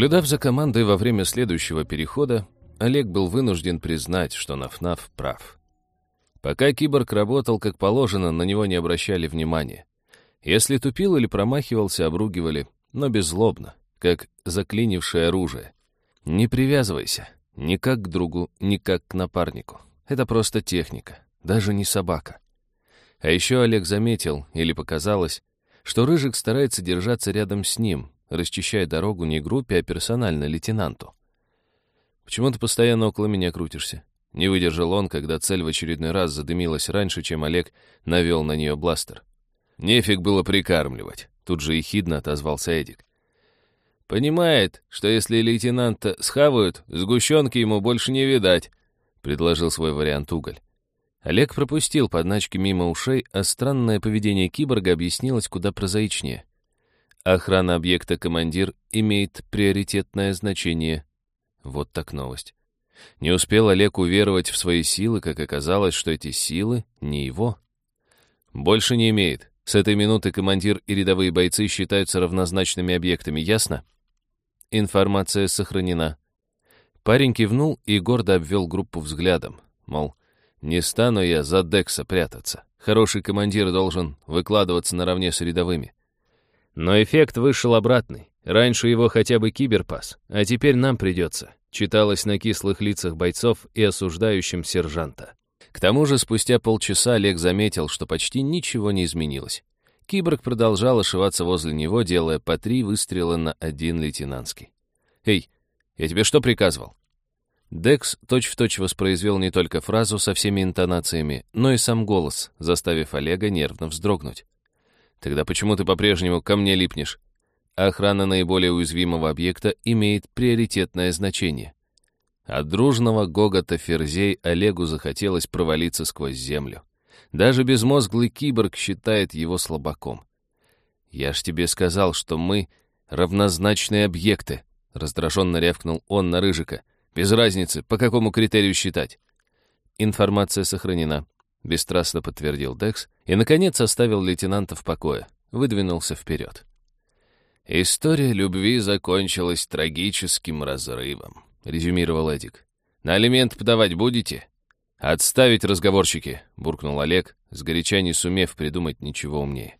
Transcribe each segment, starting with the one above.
Понаблюдав за командой во время следующего перехода, Олег был вынужден признать, что Нафнаф прав. Пока киборг работал как положено, на него не обращали внимания. Если тупил или промахивался, обругивали, но беззлобно, как заклинившее оружие. Не привязывайся, ни как к другу, ни как к напарнику. Это просто техника, даже не собака. А еще Олег заметил, или показалось, что Рыжик старается держаться рядом с ним, расчищая дорогу не группе, а персонально лейтенанту. «Почему ты постоянно около меня крутишься?» Не выдержал он, когда цель в очередной раз задымилась раньше, чем Олег навел на нее бластер. «Нефиг было прикармливать», — тут же ехидно отозвался Эдик. «Понимает, что если лейтенанта схавают, сгущенки ему больше не видать», — предложил свой вариант Уголь. Олег пропустил подначки мимо ушей, а странное поведение киборга объяснилось куда прозаичнее. Охрана объекта командир имеет приоритетное значение. Вот так новость. Не успел Олег уверовать в свои силы, как оказалось, что эти силы не его. Больше не имеет. С этой минуты командир и рядовые бойцы считаются равнозначными объектами, ясно? Информация сохранена. Парень кивнул и гордо обвел группу взглядом, мол, не стану я за Декса прятаться. Хороший командир должен выкладываться наравне с рядовыми. Но эффект вышел обратный. Раньше его хотя бы киберпас, а теперь нам придется. Читалось на кислых лицах бойцов и осуждающим сержанта. К тому же спустя полчаса Олег заметил, что почти ничего не изменилось. Киборг продолжал ошиваться возле него, делая по три выстрела на один лейтенантский. «Эй, я тебе что приказывал?» Декс точь-в-точь точь воспроизвел не только фразу со всеми интонациями, но и сам голос, заставив Олега нервно вздрогнуть. Тогда почему ты по-прежнему ко мне липнешь? Охрана наиболее уязвимого объекта имеет приоритетное значение. От дружного гогота ферзей Олегу захотелось провалиться сквозь землю. Даже безмозглый киборг считает его слабаком. «Я ж тебе сказал, что мы равнозначные объекты», — раздраженно рявкнул он на Рыжика. «Без разницы, по какому критерию считать». Информация сохранена. — бесстрастно подтвердил Декс и, наконец, оставил лейтенанта в покое, выдвинулся вперед. «История любви закончилась трагическим разрывом», — резюмировал Эдик. «На алимент подавать будете?» «Отставить разговорчики», — буркнул Олег, сгоряча не сумев придумать ничего умнее.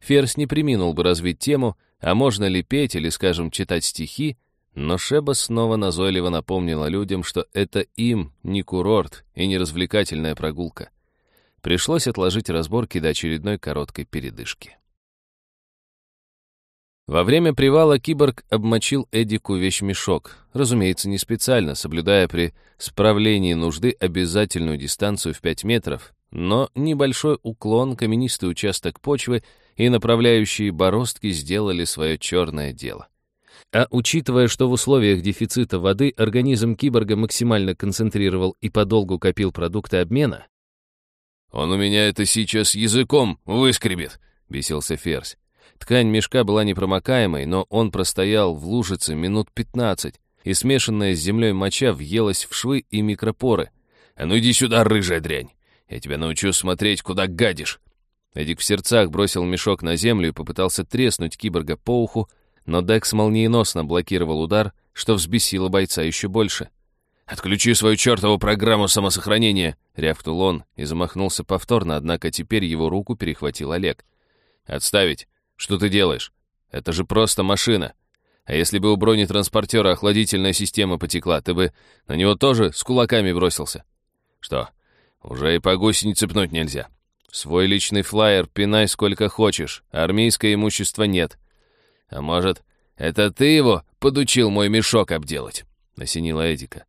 Ферс не приминул бы развить тему, а можно ли петь или, скажем, читать стихи, но Шеба снова назойливо напомнила людям, что это им не курорт и не развлекательная прогулка. Пришлось отложить разборки до очередной короткой передышки. Во время привала киборг обмочил Эдику вещмешок, разумеется, не специально, соблюдая при справлении нужды обязательную дистанцию в 5 метров, но небольшой уклон, каменистый участок почвы и направляющие бороздки сделали свое черное дело. А учитывая, что в условиях дефицита воды организм киборга максимально концентрировал и подолгу копил продукты обмена, «Он у меня это сейчас языком выскребет», — бесился Ферзь. Ткань мешка была непромокаемой, но он простоял в лужице минут пятнадцать, и смешанная с землей моча въелась в швы и микропоры. «А ну иди сюда, рыжая дрянь! Я тебя научу смотреть, куда гадишь!» Эдик в сердцах бросил мешок на землю и попытался треснуть киборга по уху, но Декс молниеносно блокировал удар, что взбесило бойца еще больше. «Отключи свою чертову программу самосохранения!» — рявкнул он и замахнулся повторно, однако теперь его руку перехватил Олег. «Отставить! Что ты делаешь? Это же просто машина! А если бы у бронетранспортера охладительная система потекла, ты бы на него тоже с кулаками бросился? Что, уже и по гусенице пнуть нельзя? Свой личный флайер пинай сколько хочешь, армейское имущество нет. А может, это ты его подучил мой мешок обделать?» — осенила Эдика.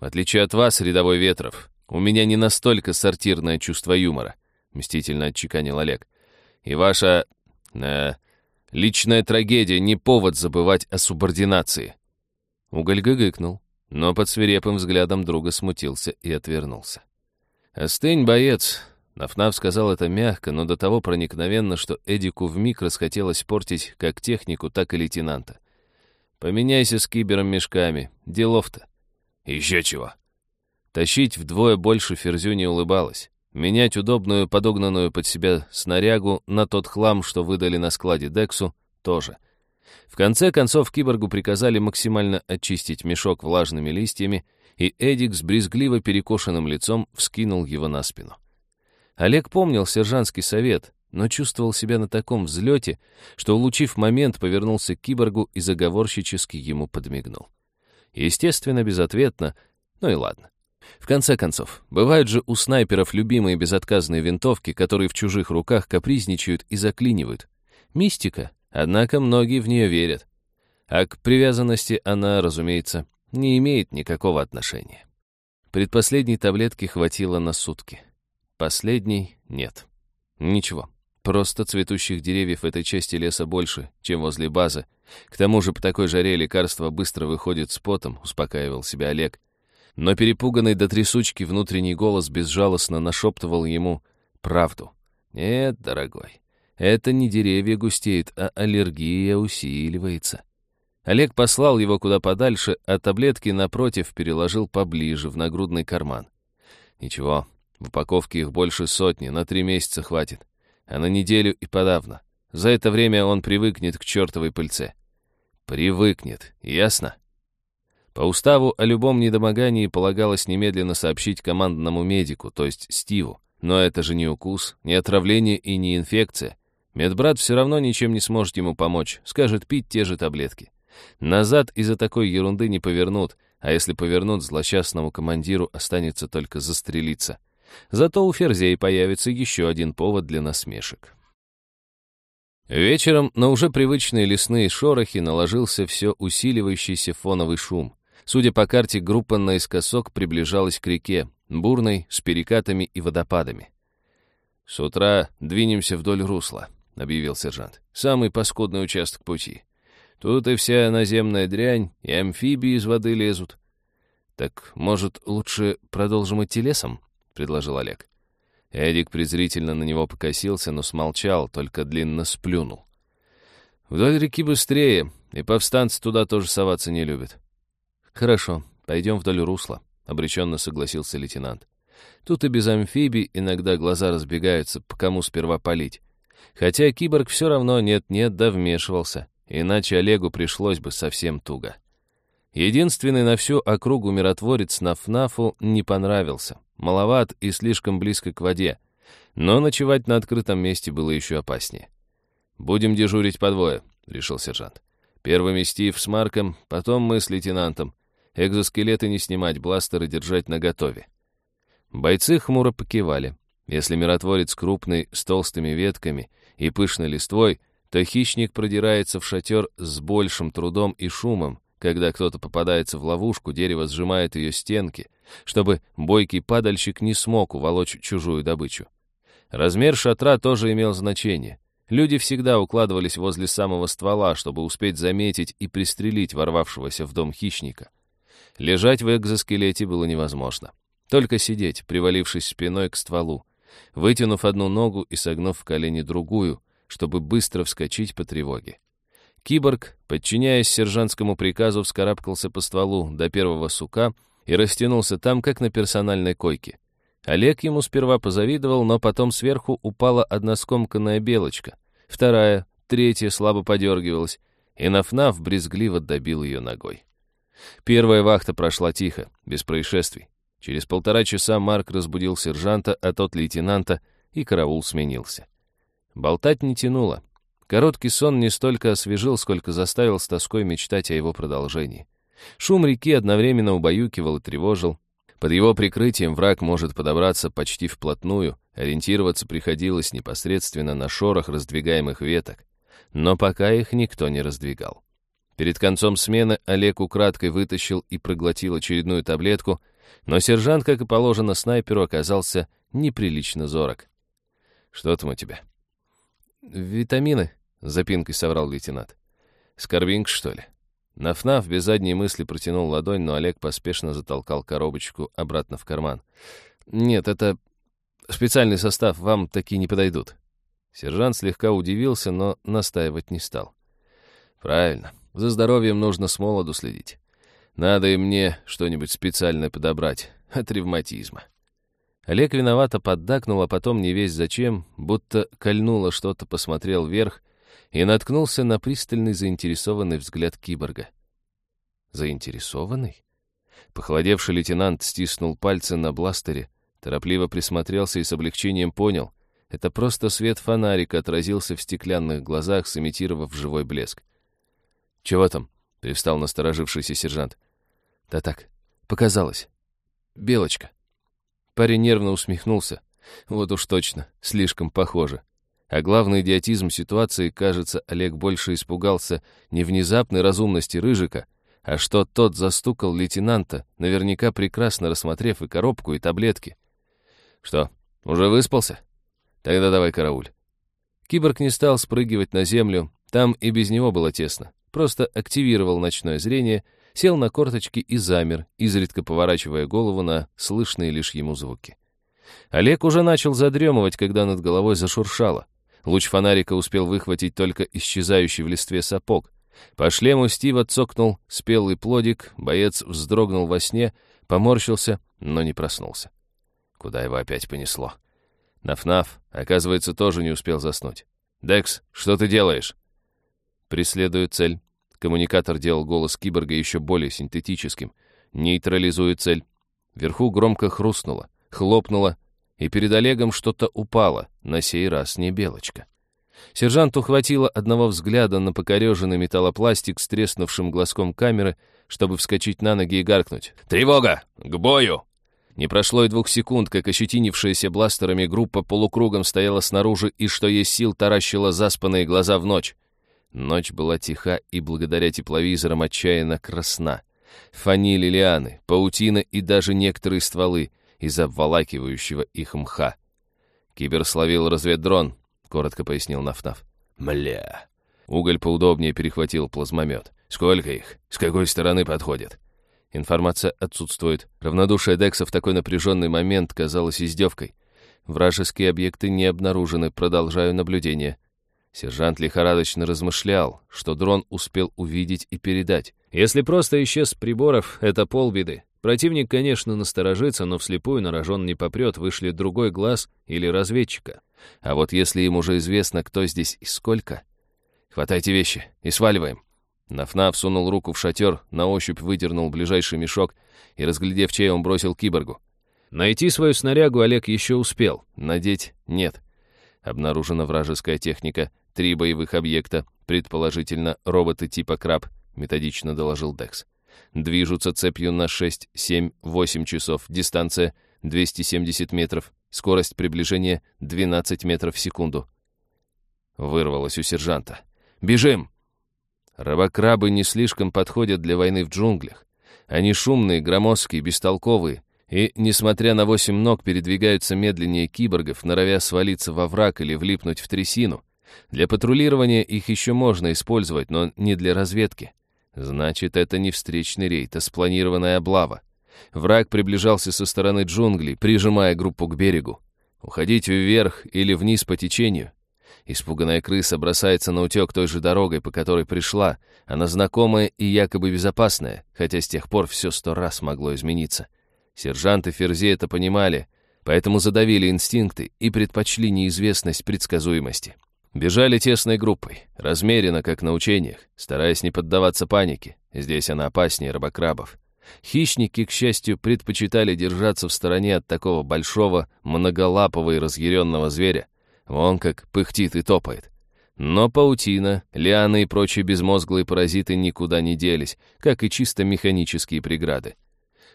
В отличие от вас, рядовой Ветров, у меня не настолько сортирное чувство юмора, мстительно отчеканил Олег. И ваша... Э, личная трагедия не повод забывать о субординации. Уголь гыгыкнул, но под свирепым взглядом друга смутился и отвернулся. «Остынь, боец!» Нафнаф сказал это мягко, но до того проникновенно, что Эдику вмиг расхотелось портить как технику, так и лейтенанта. «Поменяйся с кибером мешками. Делов-то». «Еще чего?» Тащить вдвое больше Ферзю не улыбалось. Менять удобную, подогнанную под себя снарягу на тот хлам, что выдали на складе Дексу, тоже. В конце концов киборгу приказали максимально очистить мешок влажными листьями, и Эдик с брезгливо перекошенным лицом вскинул его на спину. Олег помнил сержантский совет, но чувствовал себя на таком взлете, что, улучив момент, повернулся к киборгу и заговорщически ему подмигнул. Естественно, безответно, ну и ладно. В конце концов, бывают же у снайперов любимые безотказные винтовки, которые в чужих руках капризничают и заклинивают. Мистика, однако многие в нее верят. А к привязанности она, разумеется, не имеет никакого отношения. Предпоследней таблетки хватило на сутки. Последней — нет. Ничего. Просто цветущих деревьев в этой части леса больше, чем возле базы. К тому же по такой жаре лекарство быстро выходит с потом, успокаивал себя Олег. Но перепуганный до трясучки внутренний голос безжалостно нашептывал ему правду. «Нет, дорогой, это не деревья густеют, а аллергия усиливается». Олег послал его куда подальше, а таблетки напротив переложил поближе, в нагрудный карман. Ничего, в упаковке их больше сотни, на три месяца хватит а на неделю и подавно. За это время он привыкнет к чертовой пыльце. Привыкнет, ясно? По уставу о любом недомогании полагалось немедленно сообщить командному медику, то есть Стиву. Но это же не укус, не отравление и не инфекция. Медбрат все равно ничем не сможет ему помочь, скажет пить те же таблетки. Назад из-за такой ерунды не повернут, а если повернут, злосчастному командиру останется только застрелиться. Зато у Ферзей появится еще один повод для насмешек. Вечером на уже привычные лесные шорохи наложился все усиливающийся фоновый шум. Судя по карте, группа наискосок приближалась к реке, бурной, с перекатами и водопадами. «С утра двинемся вдоль русла», — объявил сержант. «Самый паскудный участок пути. Тут и вся наземная дрянь, и амфибии из воды лезут. Так, может, лучше продолжим идти лесом?» Предложил Олег. Эдик презрительно на него покосился, но смолчал, только длинно сплюнул. «Вдоль реки быстрее, и повстанцы туда тоже соваться не любят». «Хорошо, пойдем вдоль русла», — обреченно согласился лейтенант. «Тут и без амфибий иногда глаза разбегаются, по кому сперва палить. Хотя киборг все равно нет-нет да вмешивался, иначе Олегу пришлось бы совсем туго». Единственный на всю округу миротворец Нафнафу не понравился. Маловат и слишком близко к воде. Но ночевать на открытом месте было еще опаснее. «Будем дежурить по двое», — решил сержант. «Первыми Стив с Марком, потом мы с лейтенантом. Экзоскелеты не снимать, бластеры держать наготове». Бойцы хмуро покивали. Если миротворец крупный, с толстыми ветками и пышной листвой, то хищник продирается в шатер с большим трудом и шумом, когда кто-то попадается в ловушку, дерево сжимает ее стенки, чтобы бойкий падальщик не смог уволочь чужую добычу. Размер шатра тоже имел значение. Люди всегда укладывались возле самого ствола, чтобы успеть заметить и пристрелить ворвавшегося в дом хищника. Лежать в экзоскелете было невозможно. Только сидеть, привалившись спиной к стволу, вытянув одну ногу и согнув в колени другую, чтобы быстро вскочить по тревоге. Киборг, подчиняясь сержантскому приказу, вскарабкался по стволу до первого сука и растянулся там, как на персональной койке. Олег ему сперва позавидовал, но потом сверху упала одна скомканная белочка, вторая, третья слабо подергивалась, и Нафнаф брезгливо добил ее ногой. Первая вахта прошла тихо, без происшествий. Через полтора часа Марк разбудил сержанта, а тот лейтенанта, и караул сменился. Болтать не тянуло. Короткий сон не столько освежил, сколько заставил с тоской мечтать о его продолжении. Шум реки одновременно убаюкивал и тревожил. Под его прикрытием враг может подобраться почти вплотную, ориентироваться приходилось непосредственно на шорох раздвигаемых веток. Но пока их никто не раздвигал. Перед концом смены Олег украдкой вытащил и проглотил очередную таблетку, но сержант, как и положено снайперу, оказался неприлично зорок. «Что там у тебя?» «Витамины», — запинкой соврал лейтенант. «Скорбинг, что ли?» Нафнаф без задней мысли протянул ладонь, но Олег поспешно затолкал коробочку обратно в карман. «Нет, это специальный состав, вам такие не подойдут». Сержант слегка удивился, но настаивать не стал. «Правильно, за здоровьем нужно с молоду следить. Надо и мне что-нибудь специальное подобрать от ревматизма». Олег виновато поддакнул, а потом не весь зачем, будто кольнуло что-то, посмотрел вверх и наткнулся на пристальный заинтересованный взгляд киборга. Заинтересованный? Похолодевший лейтенант стиснул пальцы на бластере, торопливо присмотрелся и с облегчением понял. Это просто свет фонарика отразился в стеклянных глазах, сымитировав живой блеск. «Чего там?» — привстал насторожившийся сержант. «Да так, показалось. Белочка». Парень нервно усмехнулся. Вот уж точно, слишком похоже. А главный идиотизм ситуации, кажется, Олег больше испугался не внезапной разумности Рыжика, а что тот застукал лейтенанта, наверняка прекрасно рассмотрев и коробку, и таблетки. «Что, уже выспался? Тогда давай карауль». Киборг не стал спрыгивать на землю, там и без него было тесно. Просто активировал ночное зрение, сел на корточки и замер, изредка поворачивая голову на слышные лишь ему звуки. Олег уже начал задремывать, когда над головой зашуршало. Луч фонарика успел выхватить только исчезающий в листве сапог. По шлему Стива цокнул спелый плодик, боец вздрогнул во сне, поморщился, но не проснулся. Куда его опять понесло? Нафнаф, оказывается, тоже не успел заснуть. «Декс, что ты делаешь?» «Преследую цель». Коммуникатор делал голос киборга еще более синтетическим. «Нейтрализую цель». Вверху громко хрустнуло, хлопнуло, и перед Олегом что-то упало, на сей раз не белочка. Сержанту хватило одного взгляда на покореженный металлопластик с треснувшим глазком камеры, чтобы вскочить на ноги и гаркнуть. «Тревога! К бою!» Не прошло и двух секунд, как ощетинившаяся бластерами группа полукругом стояла снаружи и, что есть сил, таращила заспанные глаза в ночь. Ночь была тиха и, благодаря тепловизорам, отчаянно красна. Фанили лианы, паутина и даже некоторые стволы из обволакивающего их мха. Кибер словил разведдрон, — коротко пояснил Нафнаф. «Мля». Уголь поудобнее перехватил плазмомет. «Сколько их? С какой стороны подходят?» Информация отсутствует. Равнодушие Декса в такой напряженный момент казалось издевкой. Вражеские объекты не обнаружены, продолжаю наблюдение. Сержант лихорадочно размышлял, что дрон успел увидеть и передать. Если просто исчез с приборов, это полбеды. Противник, конечно, насторожится, но вслепую на рожон не попрет, вышли другой глаз или разведчика. А вот если им уже известно, кто здесь и сколько... Хватайте вещи и сваливаем. Нафнаф сунул руку в шатер, на ощупь выдернул ближайший мешок и, разглядев чей, он бросил киборгу. Найти свою снарягу Олег еще успел, надеть нет. Обнаружена вражеская техника, три боевых объекта, предположительно роботы типа «Краб», методично доложил Декс. Движутся цепью на 6, 7, 8 часов. Дистанция 270 метров. Скорость приближения 12 метров в секунду. Вырвалось у сержанта. «Бежим!» Рабокрабы не слишком подходят для войны в джунглях. Они шумные, громоздкие, бестолковые, и, несмотря на восемь ног, передвигаются медленнее киборгов, норовя свалиться во враг или влипнуть в трясину. Для патрулирования их еще можно использовать, но не для разведки. Значит, это не встречный рейд, а спланированная облава. Враг приближался со стороны джунглей, прижимая группу к берегу. Уходить вверх или вниз по течению. Испуганная крыса бросается на утек той же дорогой, по которой пришла. Она знакомая и якобы безопасная, хотя с тех пор все сто раз могло измениться. Сержанты Ферзи это понимали, поэтому задавили инстинкты и предпочли неизвестность предсказуемости. Бежали тесной группой, размеренно, как на учениях, стараясь не поддаваться панике. Здесь она опаснее рыбокрабов. Хищники, к счастью, предпочитали держаться в стороне от такого большого, многолапого и разъяренного зверя. Вон как пыхтит и топает. Но паутина, лианы и прочие безмозглые паразиты никуда не делись, как и чисто механические преграды.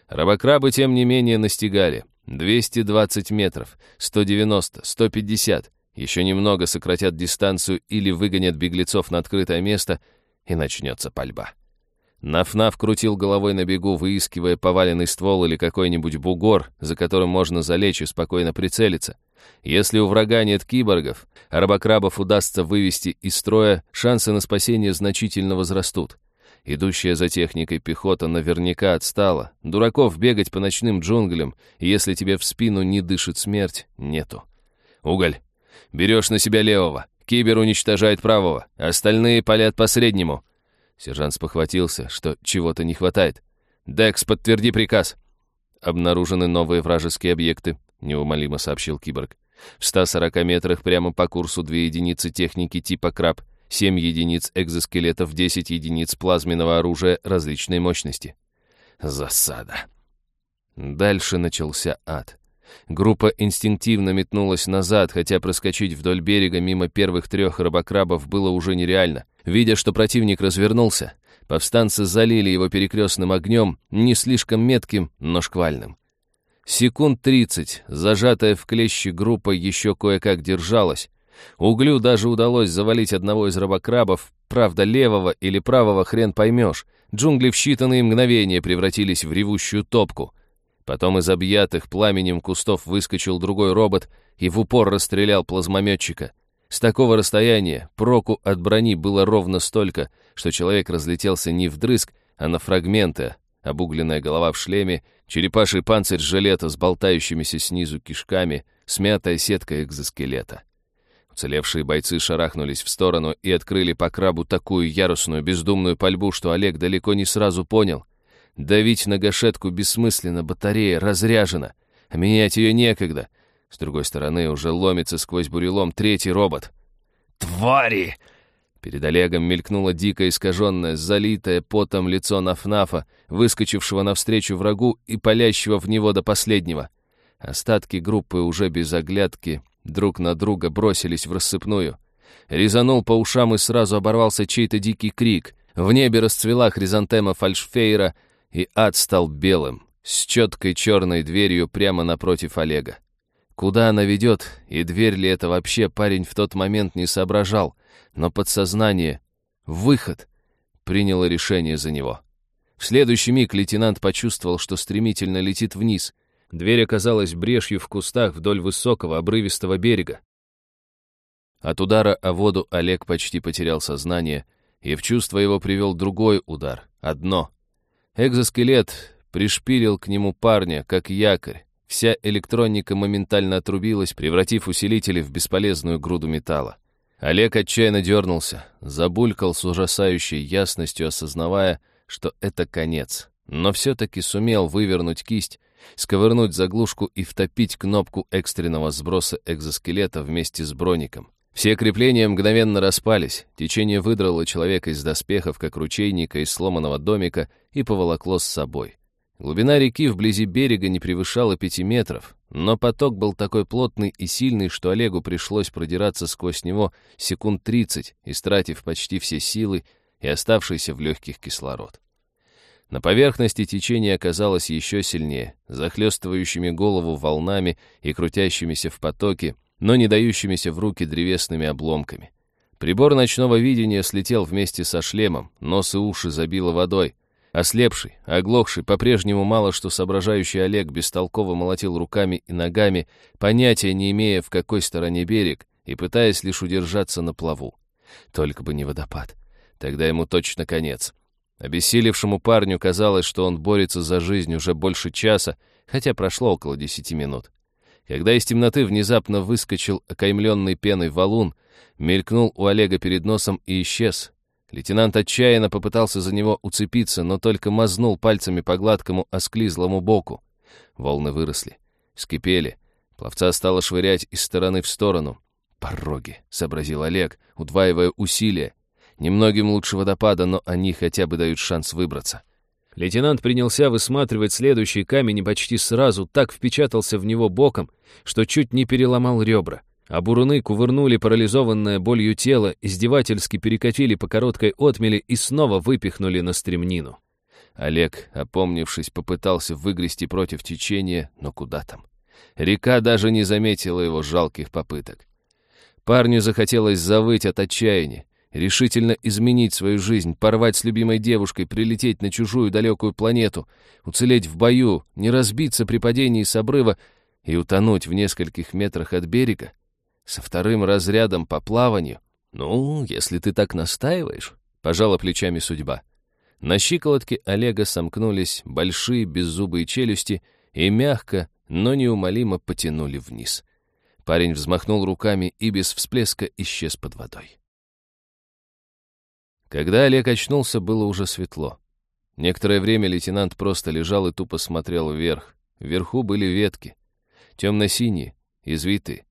Рабокрабы, тем не менее, настигали. 220 метров, 190, 150. Еще немного сократят дистанцию или выгонят беглецов на открытое место, и начнется пальба. Нафнаф крутил головой на бегу, выискивая поваленный ствол или какой-нибудь бугор, за которым можно залечь и спокойно прицелиться. Если у врага нет киборгов, а рабокрабов удастся вывести из строя, шансы на спасение значительно возрастут. Идущая за техникой пехота наверняка отстала. Дураков бегать по ночным джунглям, если тебе в спину не дышит смерть, нету. Уголь, Берешь на себя левого. Кибер уничтожает правого. Остальные палят по среднему». Сержант спохватился, что чего-то не хватает. «Декс, подтверди приказ». «Обнаружены новые вражеские объекты», — неумолимо сообщил киборг. «В 140 метрах прямо по курсу две единицы техники типа «Краб». 7 единиц экзоскелетов, 10 единиц плазменного оружия различной мощности. Засада. Дальше начался ад. Группа инстинктивно метнулась назад, хотя проскочить вдоль берега мимо первых трех рыбокрабов было уже нереально. Видя, что противник развернулся, повстанцы залили его перекрестным огнем, не слишком метким, но шквальным. Секунд тридцать, зажатая в клещи группа еще кое-как держалась. Углю даже удалось завалить одного из рыбокрабов, правда, левого или правого хрен поймешь. Джунгли в считанные мгновения превратились в ревущую топку — Потом из объятых пламенем кустов выскочил другой робот и в упор расстрелял плазмометчика. С такого расстояния проку от брони было ровно столько, что человек разлетелся не вдрызг, а на фрагменты. Обугленная голова в шлеме, черепаший панцирь жилета с болтающимися снизу кишками, смятая сетка экзоскелета. Уцелевшие бойцы шарахнулись в сторону и открыли по крабу такую ярусную бездумную пальбу, что Олег далеко не сразу понял. Давить на гашетку бессмысленно, батарея разряжена, а менять ее некогда. С другой стороны уже ломится сквозь бурелом третий робот. «Твари!» Перед Олегом мелькнуло дико искаженное, залитое потом лицо Нафнафа, выскочившего навстречу врагу и палящего в него до последнего. Остатки группы уже без оглядки друг на друга бросились в рассыпную. Резанул по ушам и сразу оборвался чей-то дикий крик. В небе расцвела хризантема фальшфейра — и ад стал белым, с четкой черной дверью прямо напротив Олега. Куда она ведет, и дверь ли это вообще, парень в тот момент не соображал, но подсознание, выход, приняло решение за него. В следующий миг лейтенант почувствовал, что стремительно летит вниз. Дверь оказалась брешью в кустах вдоль высокого обрывистого берега. От удара о воду Олег почти потерял сознание, и в чувство его привел другой удар, одно — Экзоскелет пришпилил к нему парня, как якорь. Вся электроника моментально отрубилась, превратив усилители в бесполезную груду металла. Олег отчаянно дернулся, забулькал с ужасающей ясностью, осознавая, что это конец. Но все-таки сумел вывернуть кисть, сковырнуть заглушку и втопить кнопку экстренного сброса экзоскелета вместе с броником. Все крепления мгновенно распались, течение выдрало человека из доспехов, как ручейника из сломанного домика, и поволокло с собой. Глубина реки вблизи берега не превышала пяти метров, но поток был такой плотный и сильный, что Олегу пришлось продираться сквозь него секунд тридцать, истратив почти все силы и оставшийся в легких кислород. На поверхности течение оказалось еще сильнее, захлестывающими голову волнами и крутящимися в потоке, но не дающимися в руки древесными обломками. Прибор ночного видения слетел вместе со шлемом, нос и уши забило водой. Ослепший, оглохший, по-прежнему мало что соображающий Олег бестолково молотил руками и ногами, понятия не имея, в какой стороне берег, и пытаясь лишь удержаться на плаву. Только бы не водопад. Тогда ему точно конец. Обессилевшему парню казалось, что он борется за жизнь уже больше часа, хотя прошло около десяти минут. Когда из темноты внезапно выскочил окаймленный пеной валун, мелькнул у Олега перед носом и исчез. Лейтенант отчаянно попытался за него уцепиться, но только мазнул пальцами по гладкому осклизлому боку. Волны выросли, скипели. Пловца стало швырять из стороны в сторону. «Пороги», — сообразил Олег, удваивая усилия. «Немногим лучше водопада, но они хотя бы дают шанс выбраться». Лейтенант принялся высматривать следующий камень и почти сразу так впечатался в него боком, что чуть не переломал ребра. А буруны кувырнули парализованное болью тело, издевательски перекатили по короткой отмели и снова выпихнули на стремнину. Олег, опомнившись, попытался выгрести против течения, но куда там. Река даже не заметила его жалких попыток. Парню захотелось завыть от отчаяния решительно изменить свою жизнь, порвать с любимой девушкой, прилететь на чужую далекую планету, уцелеть в бою, не разбиться при падении с обрыва и утонуть в нескольких метрах от берега? Со вторым разрядом по плаванию? Ну, если ты так настаиваешь, пожала плечами судьба. На щиколотке Олега сомкнулись большие беззубые челюсти и мягко, но неумолимо потянули вниз. Парень взмахнул руками и без всплеска исчез под водой. Когда Олег очнулся, было уже светло. Некоторое время лейтенант просто лежал и тупо смотрел вверх. Вверху были ветки. Темно-синие, извитые.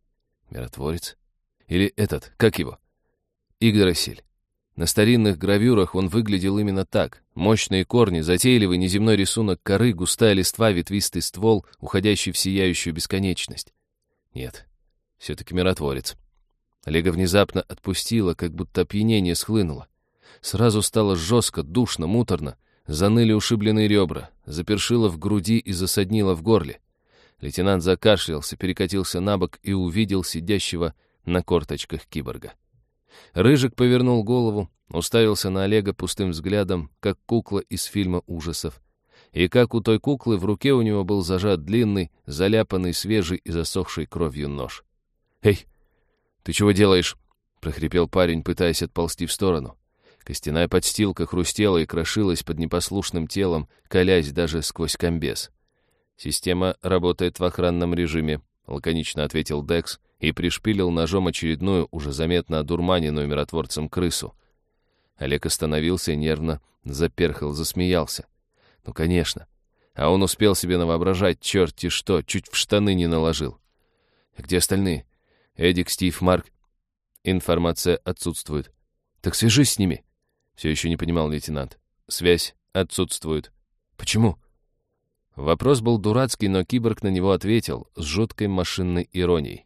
Миротворец? Или этот, как его? Игдрасиль. На старинных гравюрах он выглядел именно так. Мощные корни, затейливый неземной рисунок коры, густая листва, ветвистый ствол, уходящий в сияющую бесконечность. Нет, все-таки миротворец. Олега внезапно отпустило, как будто опьянение схлынуло. Сразу стало жестко, душно, муторно. Заныли ушибленные ребра, запершило в груди и засаднило в горле. Лейтенант закашлялся, перекатился на бок и увидел сидящего на корточках киборга. Рыжик повернул голову, уставился на Олега пустым взглядом, как кукла из фильма ужасов. И как у той куклы в руке у него был зажат длинный, заляпанный свежий и засохший кровью нож. «Эй, ты чего делаешь?» — прохрипел парень, пытаясь отползти в сторону. Костяная подстилка хрустела и крошилась под непослушным телом, колясь даже сквозь комбез. «Система работает в охранном режиме», — лаконично ответил Декс и пришпилил ножом очередную, уже заметно одурманенную миротворцем крысу. Олег остановился нервно заперхал, засмеялся. Ну, конечно. А он успел себе навоображать, черти что, чуть в штаны не наложил. Где остальные? Эдик, Стив, Марк. Информация отсутствует. Так свяжись с ними. Все еще не понимал лейтенант. Связь отсутствует. Почему? Вопрос был дурацкий, но киборг на него ответил с жуткой машинной иронией.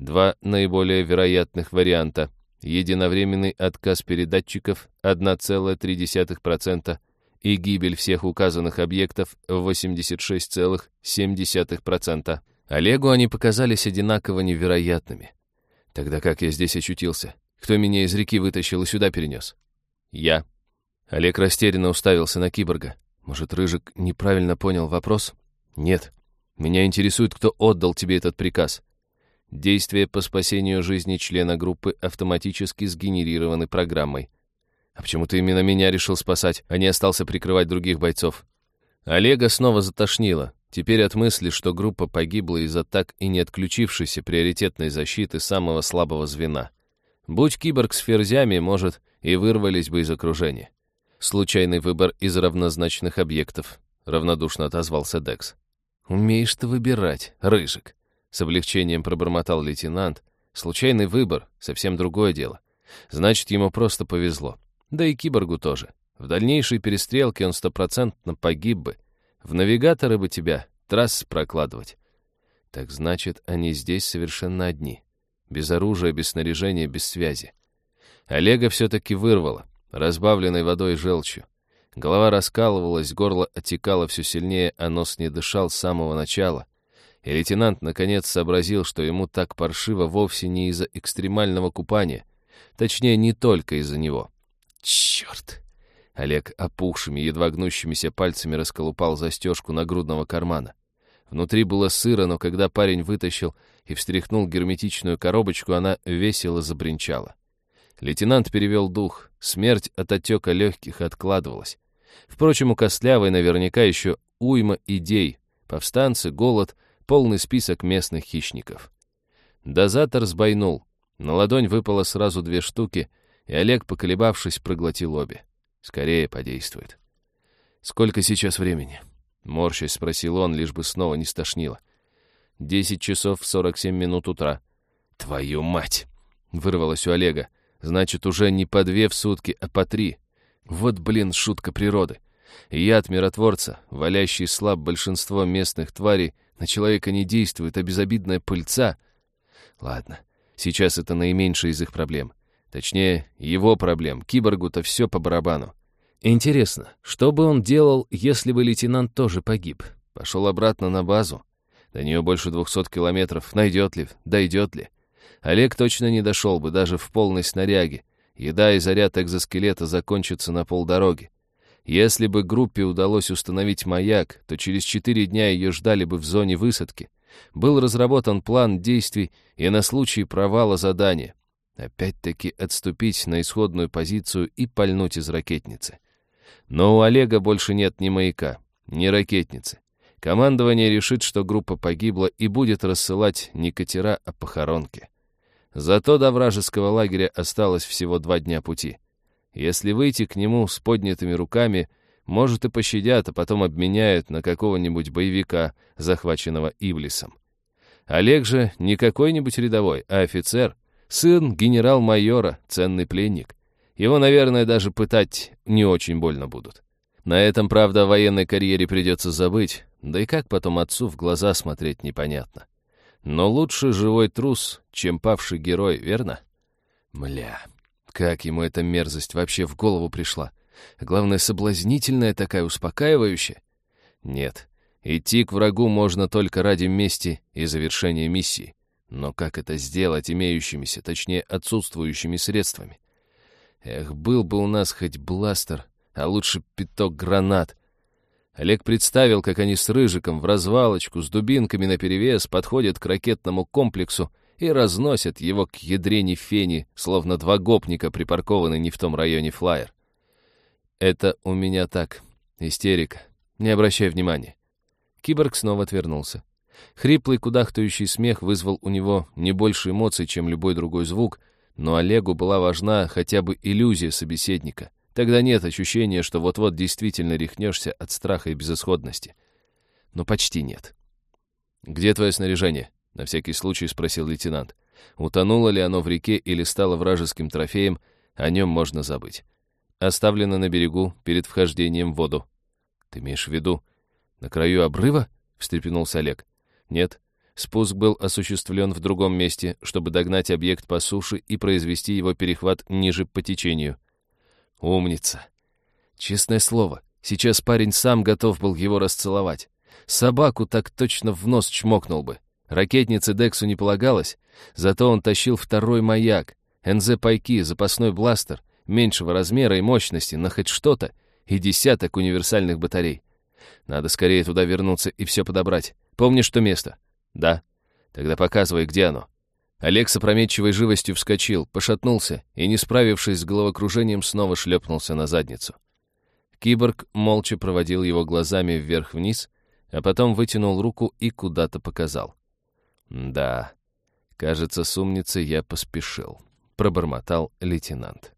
Два наиболее вероятных варианта. Единовременный отказ передатчиков 1,3% и гибель всех указанных объектов 86,7%. Олегу они показались одинаково невероятными. Тогда как я здесь очутился? Кто меня из реки вытащил и сюда перенес? Я. Олег растерянно уставился на киборга. Может, Рыжик неправильно понял вопрос? Нет. Меня интересует, кто отдал тебе этот приказ. Действия по спасению жизни члена группы автоматически сгенерированы программой. А почему ты именно меня решил спасать, а не остался прикрывать других бойцов? Олега снова затошнило. Теперь от мысли, что группа погибла из-за так и не отключившейся приоритетной защиты самого слабого звена. Будь киборг с ферзями, может, и вырвались бы из окружения. Случайный выбор из равнозначных объектов, равнодушно отозвался Декс. Умеешь ты выбирать, рыжик. С облегчением пробормотал лейтенант. Случайный выбор — совсем другое дело. Значит, ему просто повезло. Да и киборгу тоже. В дальнейшей перестрелке он стопроцентно погиб бы. В навигаторы бы тебя трассы прокладывать. Так значит, они здесь совершенно одни. Без оружия, без снаряжения, без связи. Олега все-таки вырвало, разбавленной водой и желчью. Голова раскалывалась, горло оттекало все сильнее, а нос не дышал с самого начала — и лейтенант наконец сообразил, что ему так паршиво вовсе не из-за экстремального купания. Точнее, не только из-за него. Черт! Олег опухшими, едва гнущимися пальцами расколупал застежку нагрудного кармана. Внутри было сыро, но когда парень вытащил и встряхнул герметичную коробочку, она весело забринчала. Лейтенант перевел дух. Смерть от отека легких откладывалась. Впрочем, у Костлявой наверняка еще уйма идей. Повстанцы, голод — полный список местных хищников. Дозатор сбойнул. На ладонь выпало сразу две штуки, и Олег, поколебавшись, проглотил обе. Скорее подействует. «Сколько сейчас времени?» Морщась спросил он, лишь бы снова не стошнило. «Десять часов сорок семь минут утра». «Твою мать!» — вырвалось у Олега. «Значит, уже не по две в сутки, а по три. Вот, блин, шутка природы. Яд миротворца, валящий слаб большинство местных тварей, на человека не действует, а безобидная пыльца... Ладно, сейчас это наименьшая из их проблем. Точнее, его проблем. Киборгу-то все по барабану. Интересно, что бы он делал, если бы лейтенант тоже погиб? Пошел обратно на базу? До нее больше двухсот километров. Найдет ли? Дойдет ли? Олег точно не дошел бы, даже в полной снаряге. Еда и заряд экзоскелета закончатся на полдороги. Если бы группе удалось установить маяк, то через четыре дня ее ждали бы в зоне высадки. Был разработан план действий и на случай провала задания. Опять-таки отступить на исходную позицию и пальнуть из ракетницы. Но у Олега больше нет ни маяка, ни ракетницы. Командование решит, что группа погибла и будет рассылать не катера, а похоронки. Зато до вражеского лагеря осталось всего два дня пути. Если выйти к нему с поднятыми руками, может и пощадят, а потом обменяют на какого-нибудь боевика, захваченного Иблисом. Олег же не какой-нибудь рядовой, а офицер, сын генерал-майора, ценный пленник. Его, наверное, даже пытать не очень больно будут. На этом, правда, о военной карьере придется забыть, да и как потом отцу в глаза смотреть непонятно. Но лучше живой трус, чем павший герой, верно? Мля, как ему эта мерзость вообще в голову пришла? Главное, соблазнительная такая, успокаивающая. Нет, идти к врагу можно только ради мести и завершения миссии. Но как это сделать имеющимися, точнее, отсутствующими средствами? Эх, был бы у нас хоть бластер, а лучше пяток гранат. Олег представил, как они с Рыжиком в развалочку с дубинками наперевес подходят к ракетному комплексу и разносят его к ядрене фени, словно два гопника, припаркованные не в том районе флайер. Это у меня так, истерика. Не обращай внимания. Киборг снова отвернулся. Хриплый, кудахтающий смех вызвал у него не больше эмоций, чем любой другой звук, но Олегу была важна хотя бы иллюзия собеседника. Тогда нет ощущения, что вот-вот действительно рехнешься от страха и безысходности. Но почти нет. «Где твое снаряжение?» — на всякий случай спросил лейтенант. Утонуло ли оно в реке или стало вражеским трофеем, о нем можно забыть. Оставлено на берегу перед вхождением в воду. «Ты имеешь в виду на краю обрыва?» — встрепенулся Олег. «Нет, спуск был осуществлен в другом месте, чтобы догнать объект по суше и произвести его перехват ниже по течению. Умница. Честное слово, сейчас парень сам готов был его расцеловать. Собаку так точно в нос чмокнул бы. Ракетнице Дексу не полагалось, зато он тащил второй маяк, НЗ-пайки, запасной бластер, меньшего размера и мощности, но хоть что-то, и десяток универсальных батарей. Надо скорее туда вернуться и все подобрать. Помнишь то место? Да. Тогда показывай, где оно. Олег с опрометчивой живостью вскочил, пошатнулся и, не справившись с головокружением, снова шлепнулся на задницу. Киборг молча проводил его глазами вверх-вниз, а потом вытянул руку и куда-то показал. «Да, кажется, с умницей я поспешил», — пробормотал лейтенант.